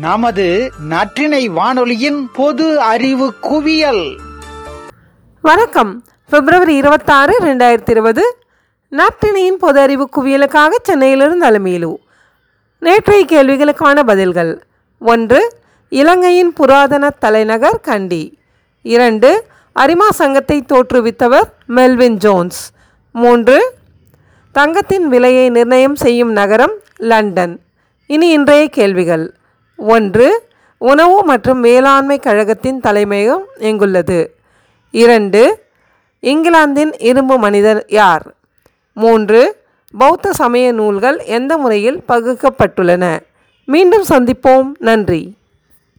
நமது நற்றினை வானொலியின் பொது அறிவு குவியல். வணக்கம். பிப்ரவரி இருபத்தாறு ரெண்டாயிரத்தி இருபது நற்றினையின் பொது அறிவு குவியலுக்காக சென்னையிலிருந்து அலுமையிலு. நேற்றைய கேள்விகளுக்கான பதில்கள். ஒன்று இலங்கையின் புராதன தலைநகர் கண்டி. இரண்டு அரிமா சங்கத்தை தோற்றுவித்தவர் மெல்வின் ஜோன்ஸ். மூன்று தங்கத்தின் விலையை நிர்ணயம் செய்யும் நகரம் லண்டன். இனி இன்றைய கேள்விகள். ஒன்று உணவு மற்றும் வேளாண்மை கழகத்தின் தலைமையகம் எங்குள்ளது? இரண்டு இங்கிலாந்தின் இரும்பு மனிதர் யார்? மூன்று பௌத்த சமய நூல்கள் எந்த முறையில் பகுக்கப்பட்டுள்ளன? மீண்டும் சந்திப்போம். நன்றி.